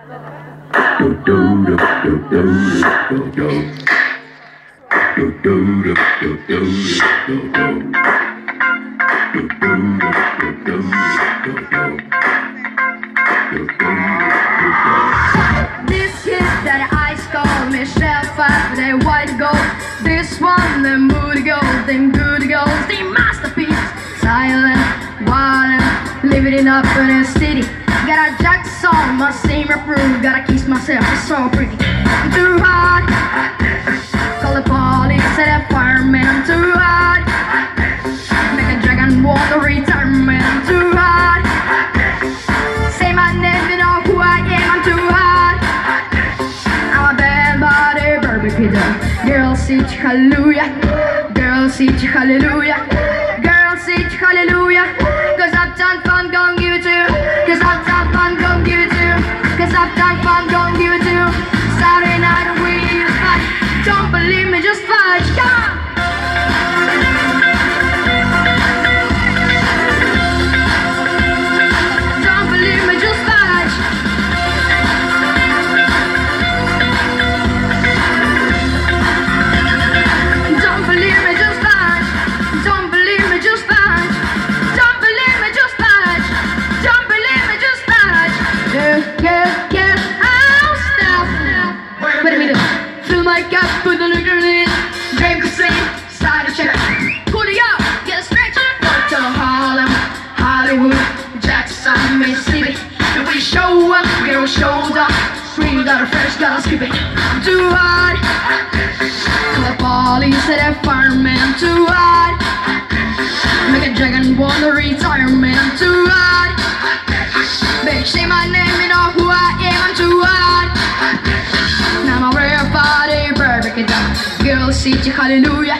This hit that ice cold Michelle Pfeiffer, that white gold. This one, the moody gold Them good goals, the masterpiece Silent, wild, living it up in the city Got a jack song, my same approved Gotta kiss myself, it's so pretty. I'm too hot. Call the police, say that fireman I'm too hot. Make a dragon want a retirement I'm too hot. Say my name, you know who I am I'm too hot. I'm a bad body barbecue dog Girl, sit hallelujah. Girl, sit hallelujah. Girl, sit hallelujah Cause Uptown Funk gon' give it to you. Cause Uptown Funk gon' give it to you. Cause Uptown Funk gon' Cup the liquor in. Drink the same. Start. Pull it out. Get a stretch. Go to Harlem, Hollywood, Jackson, Mississippi. If we show up, we don't show up. Scream got a fresh, gotta skip it. I'm too hot. The police said that fireman too hot. Make a dragon want a retirement too hot. You hallelujah.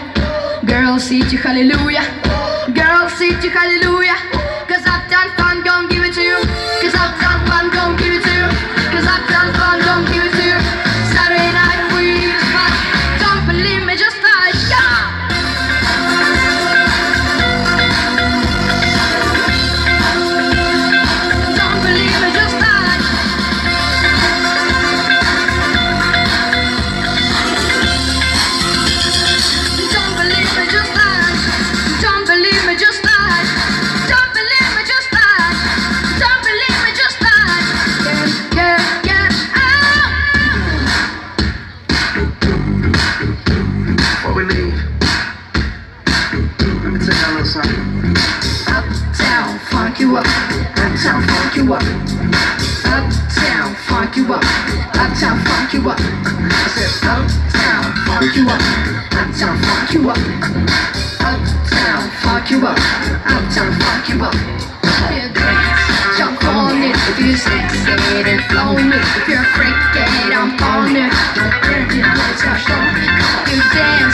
Girl, sit you hallelujah. Girl, sit you hallelujah. You up. Uptown, funk you up. Uptown, funk you up. Uptown, funk you up. I said, Uptown, funk you up. Uptown, funk you up. Uptown, funk you up. Uptown, funk you up. It if you're sexy and flowing it. If you're freaking, I'm on it. Energy, let's go. You dance, jump on it you're